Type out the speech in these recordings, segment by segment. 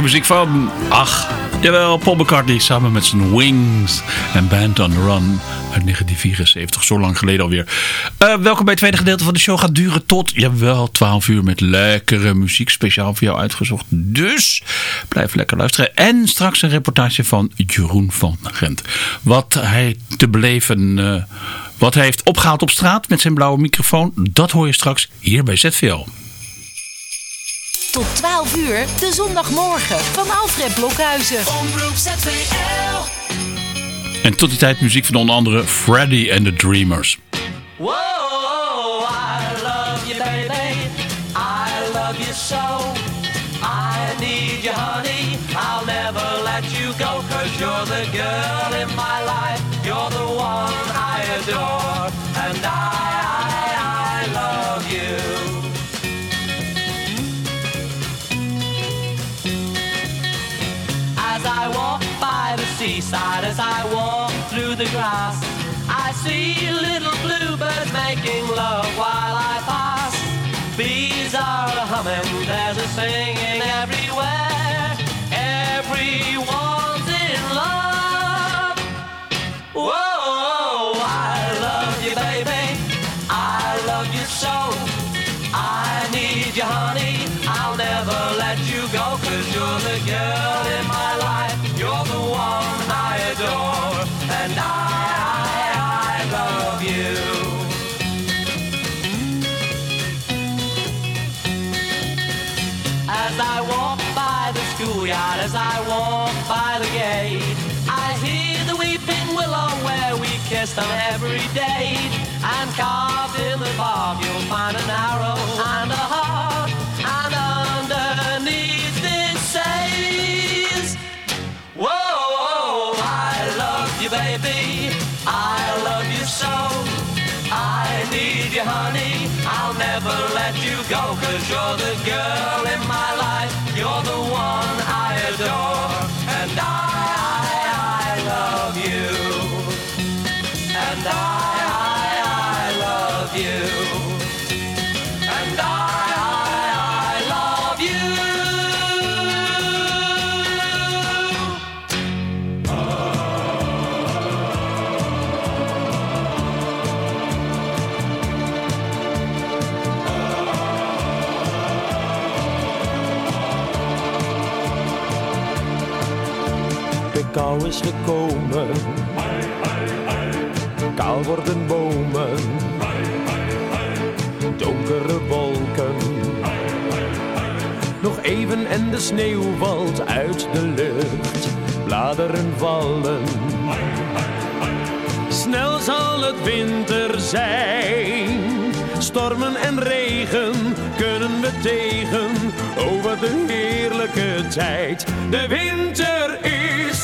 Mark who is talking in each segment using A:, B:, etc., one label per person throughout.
A: muziek van... Ach, jawel, Paul McCartney samen met zijn Wings en Band on the Run uit 1974. Zo lang geleden alweer. Uh, welkom bij het tweede gedeelte van de show. Gaat duren tot, jawel, 12 uur met lekkere muziek. Speciaal voor jou uitgezocht. Dus blijf lekker luisteren. En straks een reportage van Jeroen van Gent. Wat hij te beleven... Eh, wat hij heeft opgehaald op straat met zijn blauwe microfoon, dat hoor je straks hier bij ZVL.
B: Tot 12 uur, de zondagmorgen van Alfred Blokhuizen.
A: En tot die tijd muziek van onder andere Freddy and the Dreamers.
C: Kissed on every day. And carved in the bark, you'll find an arrow and a heart. And underneath it says, Whoa, I love you, baby. I love you so. I need you, honey. I'll never let you go, cause you're the girl in my life.
B: De is gekomen. Kaal worden bomen. Donkere wolken. Nog even en de sneeuw valt uit de lucht. Bladeren vallen. Snel zal het winter zijn. Stormen en regen kunnen we tegen. Oh, een heerlijke tijd. De winter is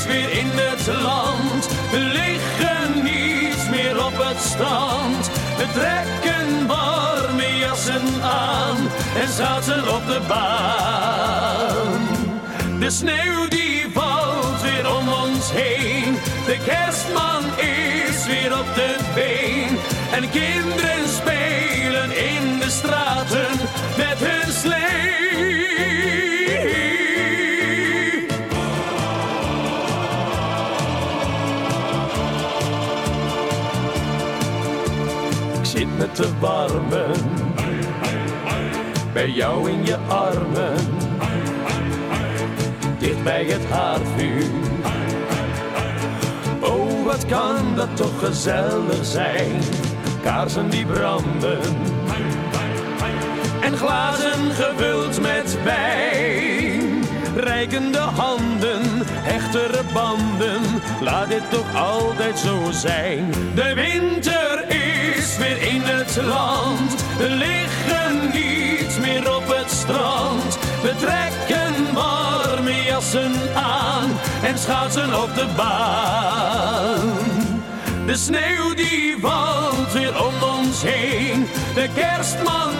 B: weer in het land. We liggen niet meer op het strand. We trekken warme jassen aan en zaten op de baan. De sneeuw die valt weer om ons heen. De kerstman is weer op de been. En kinderen spelen in de straten met hun slee. Te warmen. Bij jou in je armen dicht bij het haardvuur. Oh, wat kan dat toch gezellig zijn? Kaarsen die branden en glazen gevuld met wijn. Rijkende handen, hechtere banden, laat dit toch altijd zo zijn. De winter is weer in het land, we liggen niet meer op het strand. We trekken warme jassen aan en schaatsen op de baan. De sneeuw die valt weer om ons heen. De kerstman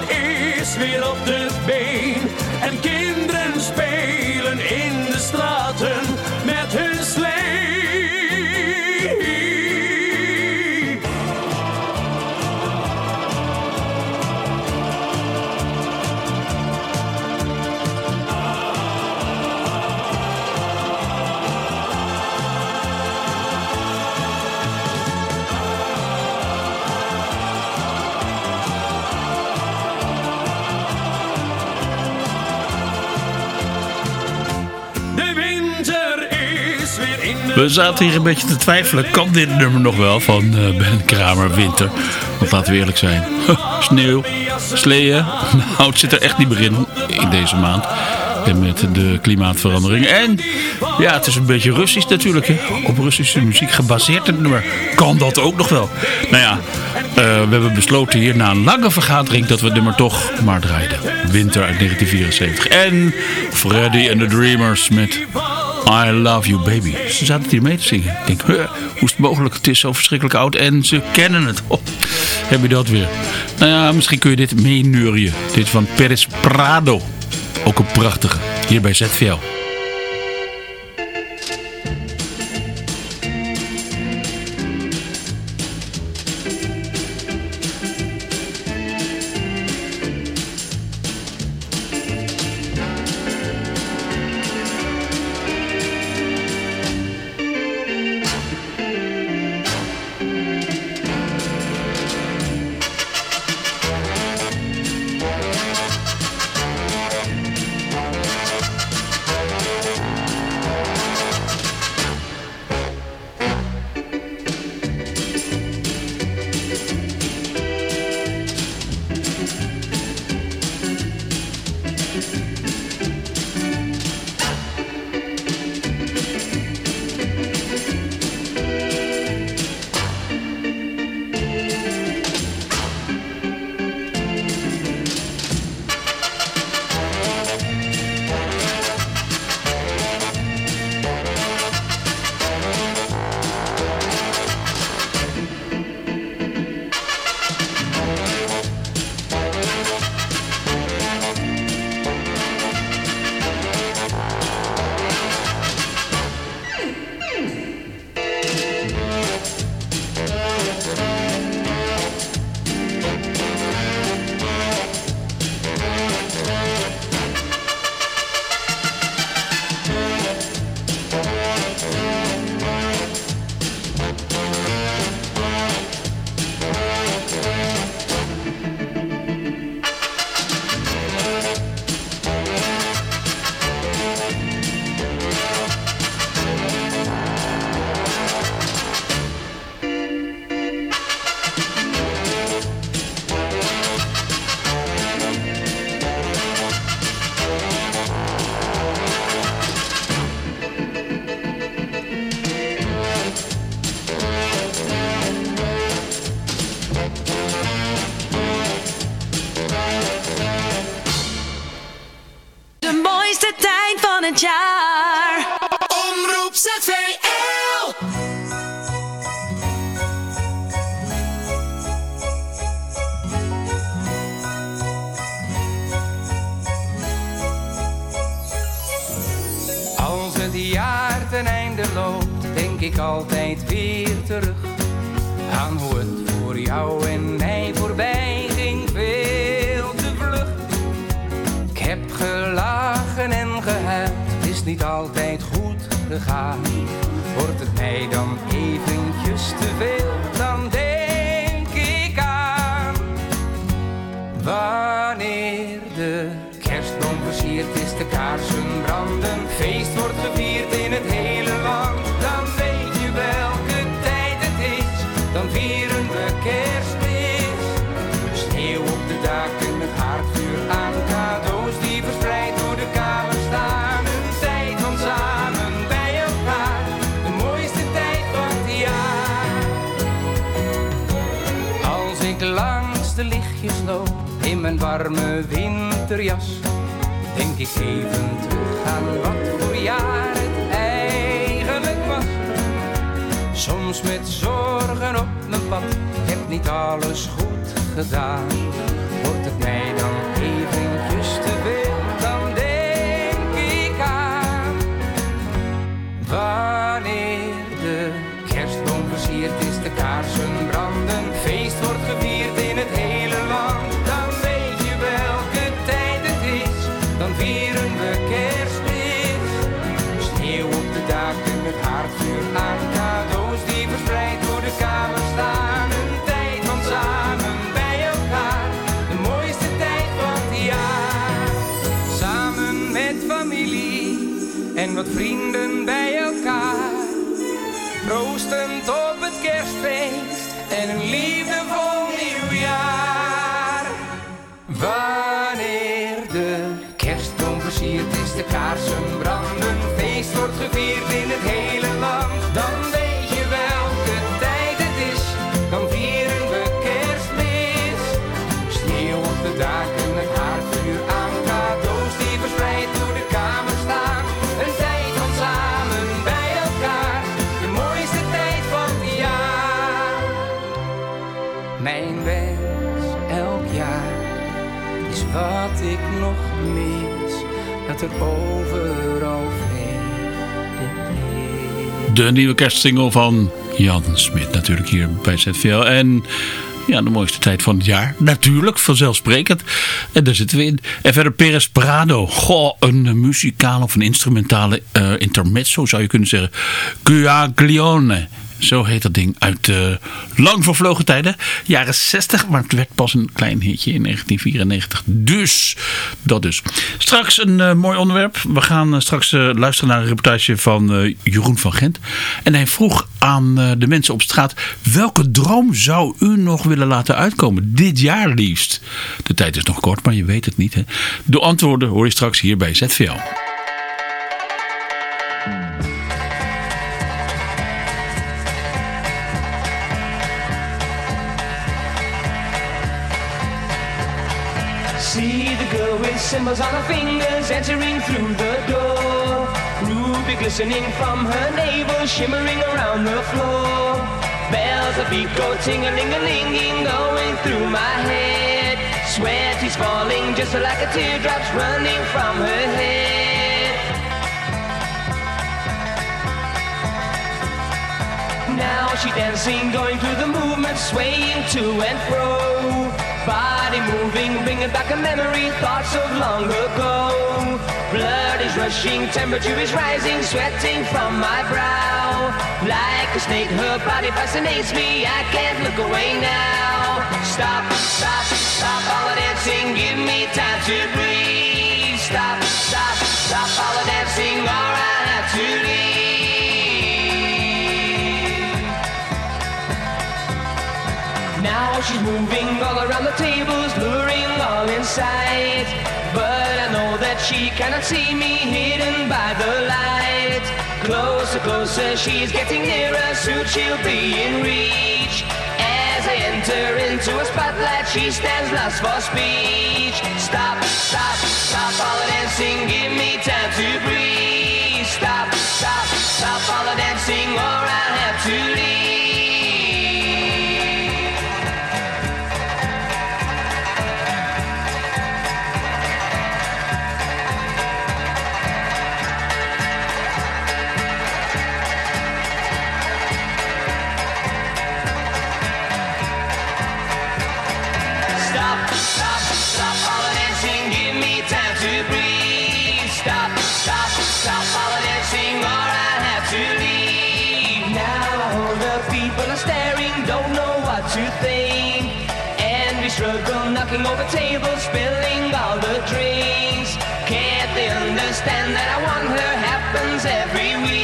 B: is weer op de been. En kinderen spelen in de straten met hun
A: We zaten hier een beetje te twijfelen. Kan dit nummer nog wel van eh, Ben Kramer Winter? Want laten we eerlijk zijn. Sneeuw, sleeën. Nou, het zit er echt niet meer in deze maand. En met de klimaatverandering. En ja, het is een beetje Russisch natuurlijk. Hè? Op Russische muziek gebaseerd het nummer. Kan dat ook nog wel? Nou ja, eh, we hebben besloten hier na een lange vergadering dat we het nummer toch maar draaiden. Winter uit 1974. En Freddy and the Dreamers met I Love You Baby. Ze zaten hier mee te zingen. Ik denk, hoe is het mogelijk? Het is zo verschrikkelijk oud en ze kennen het. Oh, heb je dat weer? Nou ja, misschien kun je dit meeneurien. Dit van Peres Prado. Ook een prachtige. Hier bij ZVL.
D: Kerstboom versierd is, De
A: nieuwe kerstsingle van Jan Smit natuurlijk hier bij ZVL. En ja, de mooiste tijd van het jaar. Natuurlijk, vanzelfsprekend. En daar zitten we in. En verder Perez Prado. Goh, een muzikale of een instrumentale eh, intermezzo zou je kunnen zeggen. Guaglione. Zo heet dat ding uit eh, lang vervlogen tijden. Jaren 60, maar het werd pas een klein hitje in 1994. Dus, dat dus. Straks een eh, mooi onderwerp. We gaan eh, straks luisteren naar een reportage van Jeroen van Gent. En hij vroeg aan de mensen op straat... welke droom zou u nog willen laten uitkomen? Dit jaar liefst. De tijd is nog kort, maar je weet het niet. Hè? De antwoorden hoor je straks hier bij ZVL.
E: The symbols on her fingers entering through the door. Ruby glistening from her navel, shimmering around the floor. Bells of beat go ting-a-ling-a-linging, going through my head. Sweat is falling just like a teardrops running from her head. Now she dancing, going through the movement, swaying to and fro. Body moving, bringing back a memory, thoughts of long ago. Blood is rushing, temperature is rising, sweating from my brow. Like a snake, her body fascinates me, I can't look away now. Stop, stop, stop all the dancing, give me time to breathe. Stop, stop, stop all the dancing, or I have to leave. Now she's moving all around the in sight. But I know that she cannot see me hidden by the light. Closer, closer, she's getting nearer, soon she'll be in reach. As I enter into a spotlight, she stands lost for speech. Stop, stop, stop all the dancing, give me time to breathe. Stop, stop, stop all the dancing, or spilling all the drinks. Can't they understand that I want her happens every week?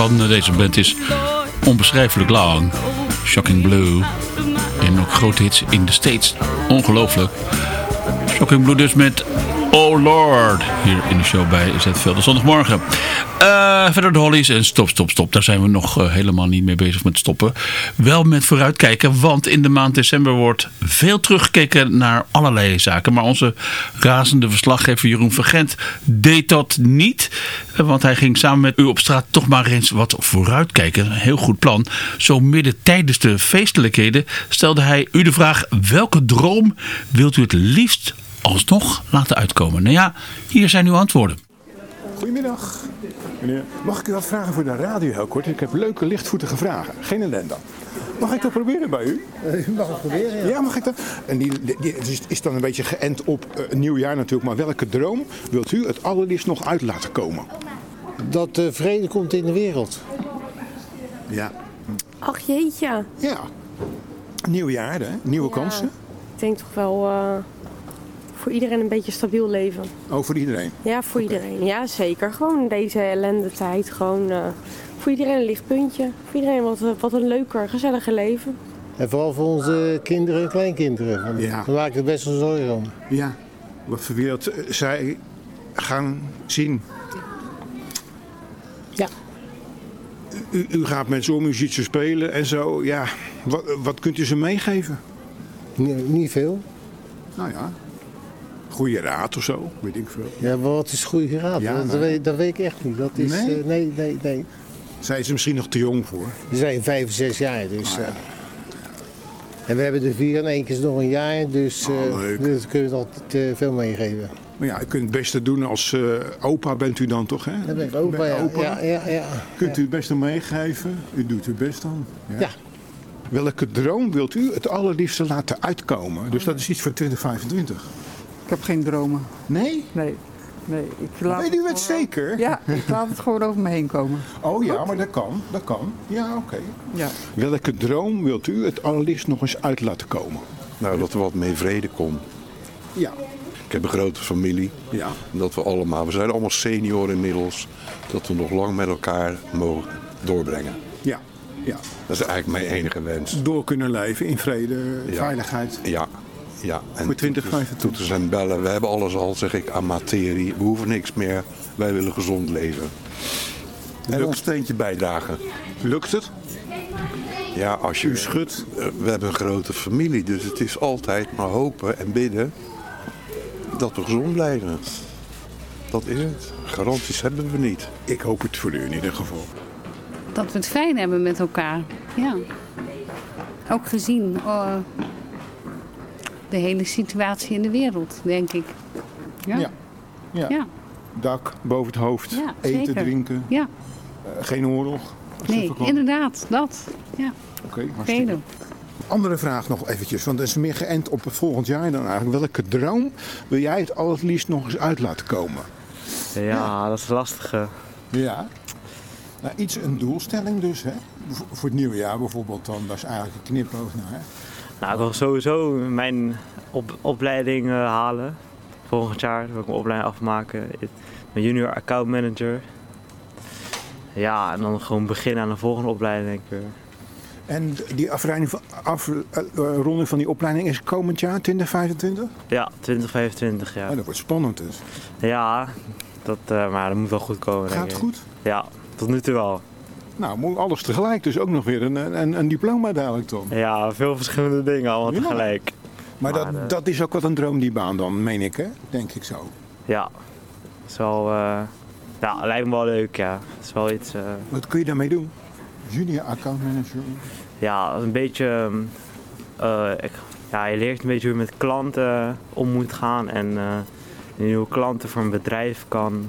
A: Van eh, deze band is onbeschrijfelijk lang. Shocking Blue. En ook grote hits in de States. Ongelooflijk. Shocking Blue dus met Oh Lord. Hier in de show bij ZVL de zondagmorgen. Eh, verder de Hollies en stop, stop, stop. Daar zijn we nog eh, helemaal niet mee bezig met stoppen. Wel met vooruitkijken. Want in de maand december wordt veel teruggekeken naar allerlei zaken. Maar onze razende verslaggever Jeroen Vergent deed dat niet. Want hij ging samen met u op straat toch maar eens wat vooruitkijken. Een heel goed plan. Zo midden tijdens de feestelijkheden stelde hij u de vraag... welke droom wilt u het liefst alsnog laten uitkomen? Nou ja, hier zijn uw antwoorden.
F: Goedemiddag. Meneer, mag ik u wat vragen voor de radio heel kort? Ik heb leuke lichtvoetige vragen. Geen ellende. Mag ik dat proberen bij u?
G: U mag het proberen,
F: Ja, mag ik dat? En die, die, die is, is dan een beetje geënt op eh, een nieuw jaar natuurlijk. Maar welke droom wilt u het allerliefst nog uit laten komen?
G: Dat uh, vrede komt in de wereld.
F: Ja.
H: Ach jeetje.
F: Ja. Nieuw jaar, hè? Nieuwe kansen.
H: Ik denk toch wel eh, voor iedereen een beetje stabiel leven.
F: Oh, voor iedereen.
H: Ja, voor iedereen. Ja, zeker. Gewoon deze ellende tijd. Gewoon eh, voor iedereen een lichtpuntje. Voor iedereen wat, eh, wat een leuker, gezelliger leven.
G: En vooral voor onze kinderen en kleinkinderen. Want
F: Ja.
G: We maken er best wel zorgen om.
F: Ja. Wat voor wereld eh, zij gaan zien.
G: Ja.
F: U, u gaat met ze om, u ziet ze spelen en zo. Ja, wat, wat kunt u ze meegeven?
G: Niet veel.
F: Nou ja, goede raad of zo, weet ik veel.
G: Ja, maar wat is goede raad?
F: Ja,
G: dat,
F: nou.
G: weet, dat weet ik echt niet. Dat is,
F: Nee?
G: eh, nee, nee, nee.
F: Zij is misschien nog te jong voor.
G: We zijn vijf, zes jaar, dus...
F: Ah, ja.
G: eh, en we hebben er vier en één keer is nog een jaar, dus eh
F: Oh, leuk.
G: dus kun je altijd eh, veel meegeven.
F: Maar ja, u kunt het beste doen als eh, opa bent u dan toch, hè?
G: Dat ben ik opa,
F: Ben
G: ja.
F: opa?
G: Ja, ja, ja.
F: Kunt u het beste meegeven? U doet uw best dan.
G: Ja.
F: Welke droom wilt u het allerliefste laten uitkomen? Dus dat is iets voor 2025.
I: Ik heb geen dromen.
F: Nee?
I: Nee. Nee ik laat
F: Weet u het zeker?
I: Ja, ik laat het gewoon over me heen komen.
F: Oh ja, maar dat kan. Dat kan. Ja, oké.
I: Ja.
F: Welke droom wilt u het allerliefst nog eens uit laten komen?
J: Nou, dat er wat meer vrede komt.
F: Ja.
J: Ik heb een grote familie.
F: Ja.
J: En dat we allemaal, we zijn allemaal senioren inmiddels, dat we nog lang met elkaar mogen doorbrengen.
F: Ja. Ja.
J: Dat is eigenlijk mijn enige wens.
F: Door kunnen leven in vrede,
J: Ja.
F: veiligheid.
J: Ja, ja. En
F: Voor 2025.
J: Toeters en bellen, we hebben alles al, zeg ik, aan materie. We hoeven niks meer. Wij willen gezond leven. En
F: Lukt-
J: ons steentje bijdragen.
F: Lukt het?
J: Ja, als je...
F: U schudt.
J: Eh, We hebben een grote familie, dus het is altijd maar hopen en bidden dat we gezond blijven. Dat is het. Garanties hebben we niet.
F: Ik hoop het voor u in ieder geval.
K: Dat we het fijn hebben met elkaar. Ja. Ook gezien eh, de hele situatie in de wereld, denk ik. Ja.
F: Ja. Ja.
K: Ja.
F: Dak boven het hoofd.
K: Ja,
F: eten,
K: zeker.
F: drinken.
K: Ja.
F: eh, geen oorlog.
K: Nee, inderdaad, dat. Ja.
F: Oké.
K: Vrede.
F: Andere vraag nog eventjes, want dat is meer geënt op het volgend jaar dan eigenlijk. Welke droom wil jij het allerliefst nog eens uit laten komen?
L: Ja, dat is lastig.
F: Ja. Nou, iets een doelstelling dus, hè? Voor- Voor het nieuwe jaar bijvoorbeeld dan, dat is eigenlijk een knipoog naar.
L: Nou, ik wil sowieso mijn op, opleiding eh, halen. Volgend jaar wil ik mijn opleiding afmaken. Mijn junior account manager. Ja, en dan gewoon beginnen aan de volgende opleiding denk ik.
F: En die afronding van, afronding van die opleiding is komend jaar, 2025?
L: Ja, 2025 ja.
F: Oh, dat wordt spannend dus.
L: Ja, dat, eh, maar dat moet wel goed komen.
F: Gaat het goed?
L: Ja, tot nu toe wel.
F: Nou, moet alles tegelijk, dus ook nog weer een, een, een diploma dadelijk dan.
L: Ja, veel verschillende dingen allemaal
F: Ja.
L: tegelijk.
F: Maar,
L: Maar, eh,
F: dat, dat is ook wat een droom, die baan dan, meen ik, hè? Denk ik zo.
L: Ja, is wel, eh, ja, lijkt me wel leuk, ja. Is wel iets, eh,
F: Wat kun je daarmee doen? Junior account manager.
L: ja, een beetje, ehm, eh, ik, ja, je leert een beetje hoe je met klanten om moet gaan en nieuwe klanten voor een bedrijf kan,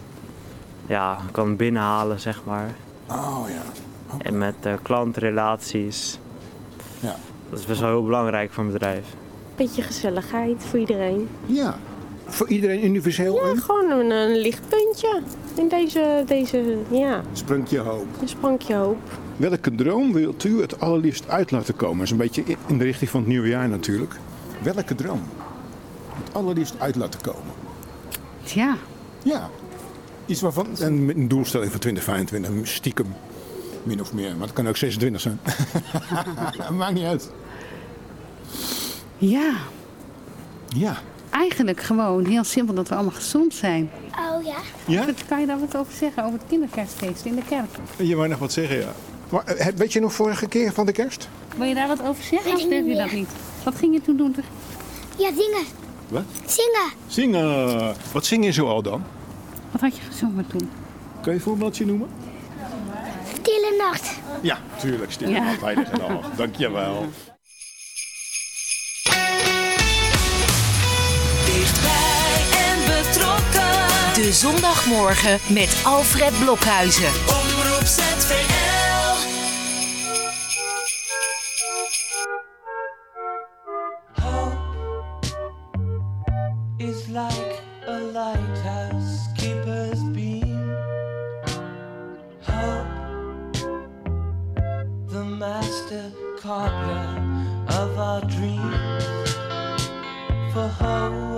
L: ja, kan binnenhalen, zeg maar.
F: Oh ja.
L: En met eh, klantrelaties.
F: Ja.
L: Dat is best wel heel belangrijk voor een bedrijf.
H: Beetje gezelligheid voor iedereen.
F: Ja. Voor iedereen universeel
H: Ja,
F: een
H: gewoon een, een lichtpuntje in deze, deze ja,
F: sprankje hoop.
H: een sprankje hoop.
F: Welke droom wilt u het allerliefst uit laten komen? Dat is een beetje in- in de richting van het nieuwe jaar natuurlijk. Welke droom? Het allerliefst uit laten komen.
K: Ja,
F: Ja. Iets waarvan, en met een doelstelling voor 2025, stiekem. Min of meer, maar het kan ook 26 zijn. Maakt niet uit.
K: ja.
F: Ja.
K: Eigenlijk gewoon heel simpel dat we allemaal gezond zijn.
M: Oh ja?
F: Ja?
K: Kan je daar wat over zeggen over het kinderkerstfeest in de kerk?
F: Je wou nog wat zeggen, ja. Maar, eh, weet je nog vorige keer van de kerst?
K: Wil je daar wat over zeggen of
M: ik
K: durf je dat niet? Wat ging je toen doen?
M: Ja, zingen.
F: Wat?
M: Zingen.
F: Zingen. Wat zing je zo al dan?
K: Wat had je gezongen toen?
F: Kun je een voorbeeldje noemen?
M: Stille nacht.
F: Ja, tuurlijk. Stil.
K: Ja.
F: Ja. Heilig en al. Dankjewel.
N: Dichtbij en betrokken. De zondagmorgen met Alfred Blokhuizen.
O: Omroep ZVL.
P: The master carpenter of our dreams. For hope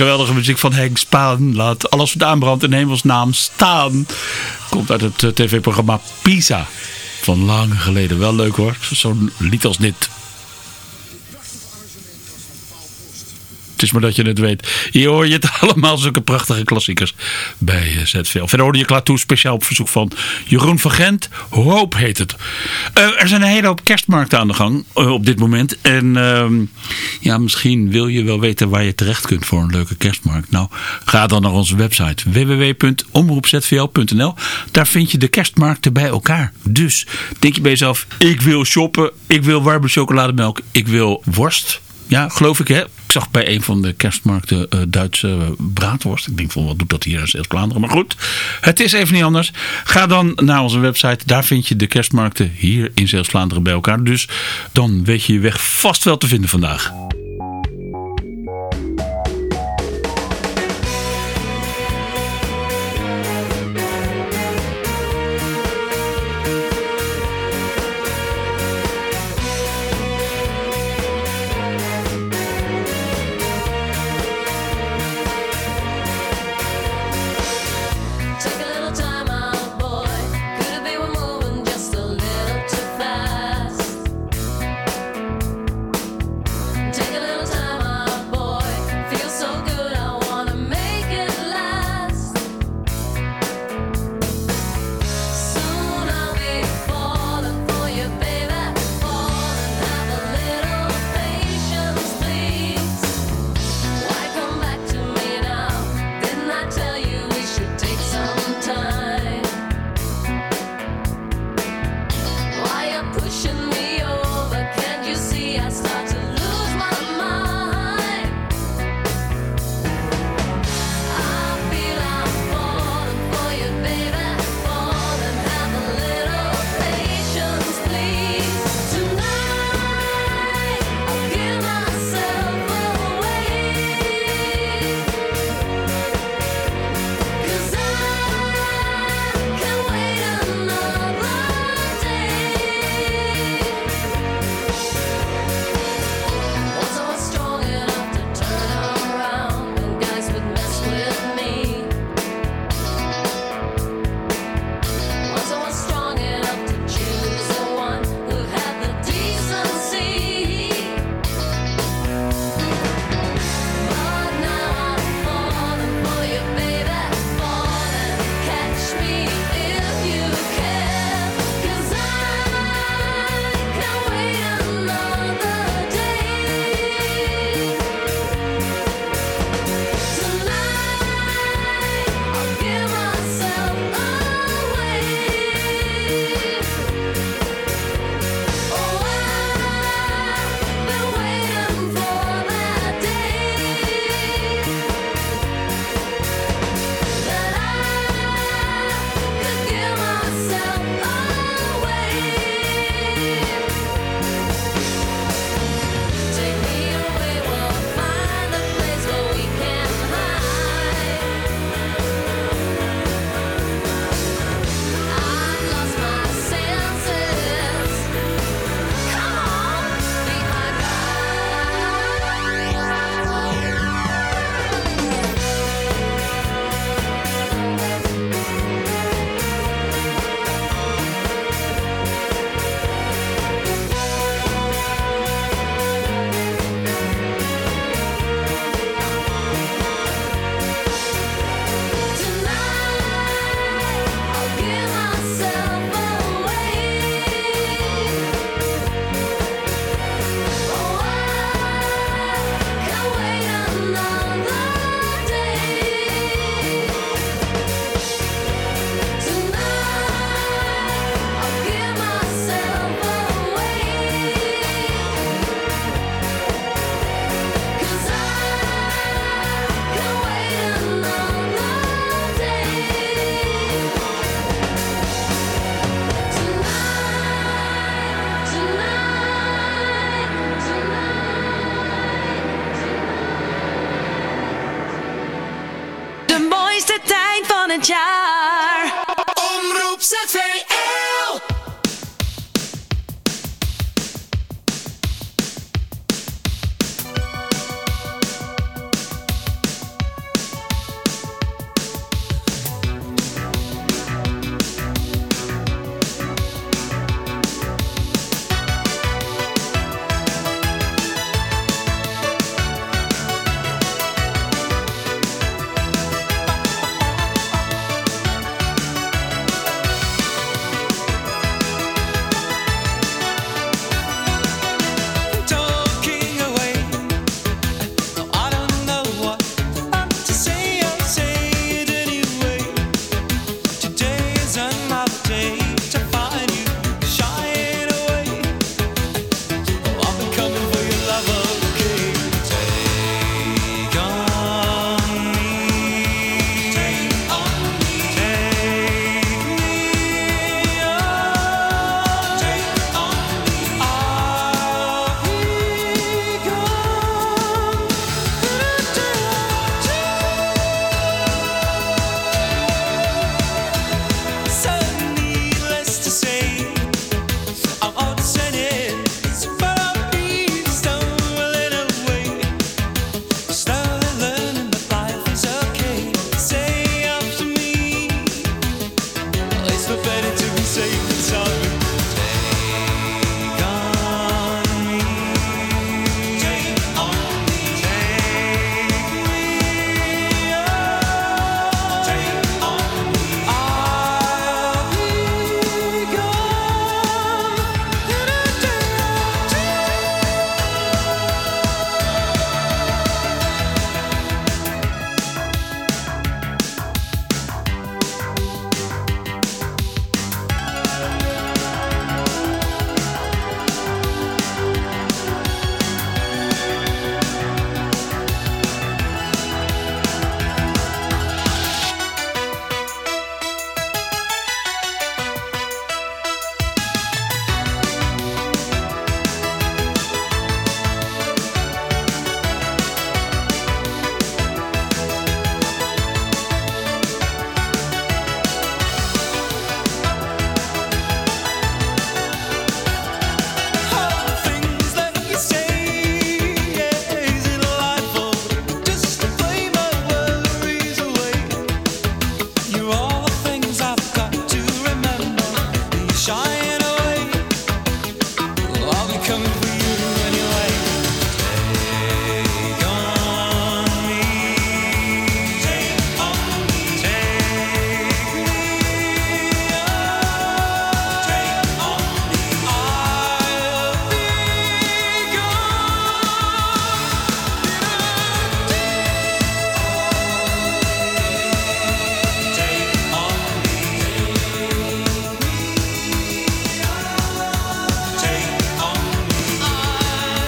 A: Geweldige muziek van Henk Spaan. Laat alles wat aanbrandt in hemelsnaam staan. Komt uit het eh, tv-programma Pisa. Van lang geleden. Wel leuk hoor. Zo'n lied als dit. Het is maar dat je het weet. Hier hoor je het allemaal zulke prachtige klassiekers bij eh, ZVL. Verder hoorde je Klaatoe speciaal op verzoek van Jeroen van Gent. Hoop heet het. Eh, er zijn een hele hoop kerstmarkten aan de gang op dit moment. En ehm, ja, misschien wil je wel weten waar je terecht kunt voor een leuke kerstmarkt. Nou, ga dan naar onze website www.omroepzvl.nl. Daar vind je de kerstmarkten bij elkaar. Dus denk je bij jezelf, ik wil shoppen, ik wil warme chocolademelk, ik wil worst. Ja, geloof ik hè. Ik zag bij een van de kerstmarkten eh, Duitse braadworst. Ik denk van wat doet dat hier in Zeeuws-Vlaanderen. Maar goed, het is even niet anders. Ga dan naar onze website. Daar vind je de kerstmarkten hier in Zeeuws-Vlaanderen bij elkaar. Dus dan weet je je weg vast wel te vinden vandaag.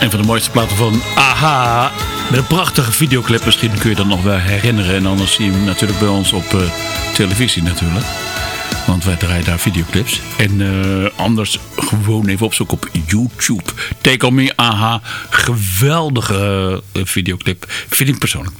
A: Een van de mooiste platen van Aha. Met een prachtige videoclip. Misschien kun je dat nog wel herinneren. En anders zie je hem natuurlijk bij ons op eh, televisie natuurlijk. Want wij draaien daar videoclips. En eh, anders gewoon even opzoeken op YouTube. Take On Me, aha. Geweldige eh, videoclip. Vind ik persoonlijk.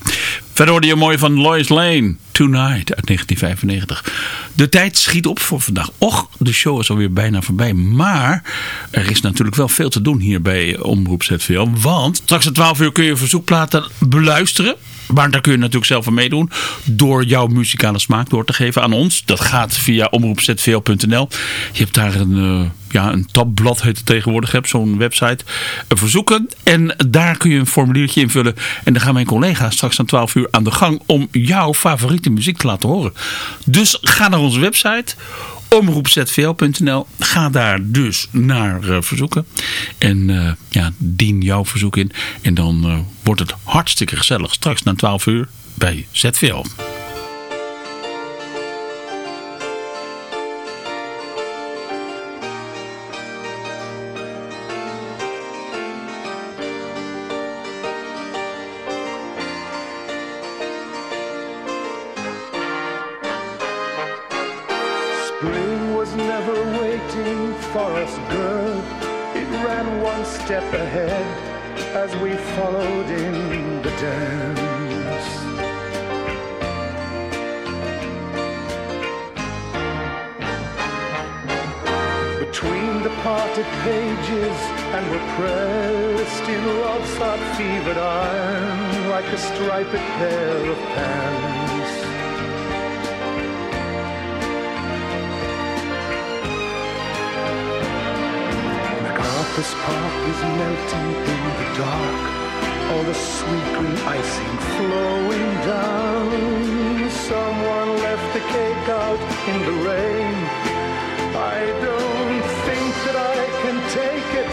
A: Verder hoorde je mooi van Lois Lane. Tonight uit 1995. De tijd schiet op voor vandaag. Och, de show is alweer bijna voorbij. Maar er is natuurlijk wel veel te doen hier bij Omroep ZVL. Want straks om 12 uur kun je verzoekplaten beluisteren. Maar daar kun je natuurlijk zelf aan meedoen. Door jouw muzikale smaak door te geven aan ons. Dat gaat via omroepzvl.nl. Je hebt daar een, eh, ja, een tabblad heet het tegenwoordig. Heb zo'n website. Een verzoeken. En daar kun je een formuliertje invullen. En dan gaan mijn collega's straks aan 12 uur aan de gang. Om jouw favoriete muziek te laten horen. Dus ga naar onze website omroepzvl.nl. Ga daar dus naar eh, verzoeken. En eh, ja, dien jouw verzoek in. En dan eh, wordt het hartstikke gezellig. Straks na 12 uur bij ZVL.
Q: Pressed in love's hot fevered iron like a striped pair of pants. MacArthur's Park is melting in the dark, all the sweet green icing flowing down. Someone left the cake out in the rain. I don't think that I can take it,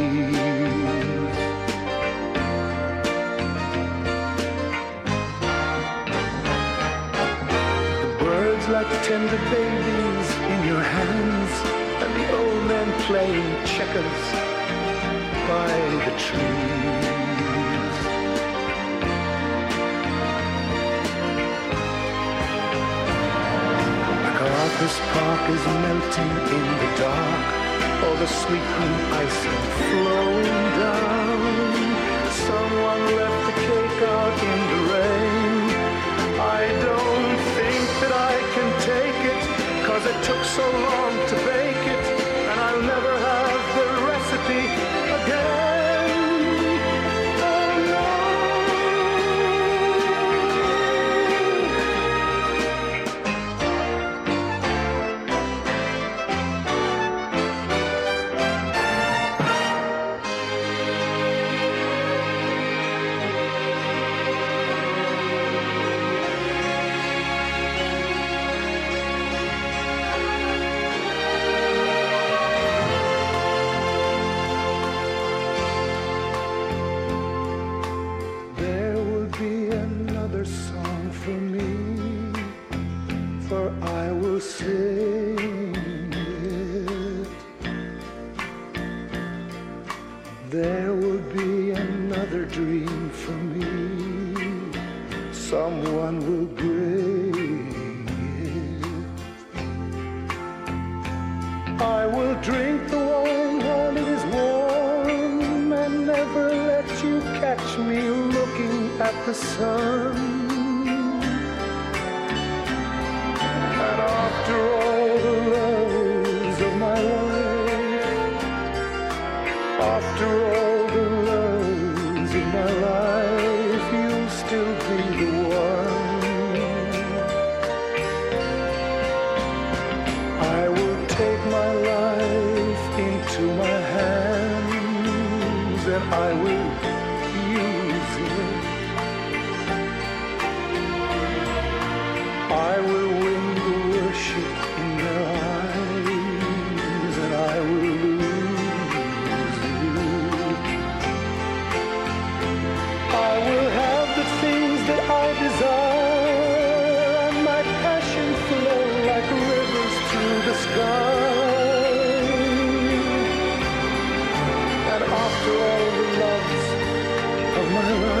Q: Birds the babies in your hands, and the old men playing checkers by the trees. MacArthur's Park is melting in the dark, all the sweet green icing flowing down. Someone left the cake out in the rain. Cause it took so long to bake of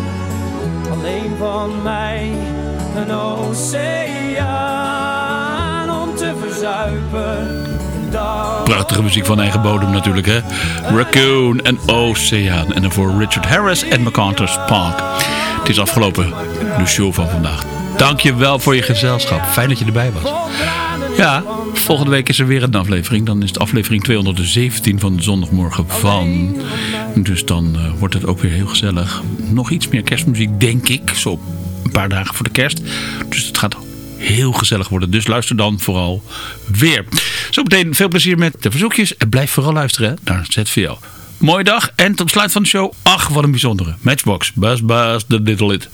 P: alleen van mij een oceaan om te verzuipen.
A: Prachtige muziek van eigen bodem natuurlijk, hè? Raccoon en Oceaan. En dan voor Richard Harris en MacArthur's Park. Het is afgelopen, de show van vandaag. Dank je wel voor je gezelschap. Fijn dat je erbij was. Ja, volgende week is er weer een aflevering. Dan is het aflevering 217 van de zondagmorgen van. Dus dan eh, wordt het ook weer heel gezellig. Nog iets meer kerstmuziek, denk ik. Zo een paar dagen voor de kerst. Dus het gaat heel gezellig worden. Dus luister dan vooral weer. Zometeen veel plezier met de verzoekjes. En blijf vooral luisteren naar ZVL. Mooie dag en tot sluit van de show. Ach, wat een bijzondere. Matchbox, Buzz Buzz, The Little It.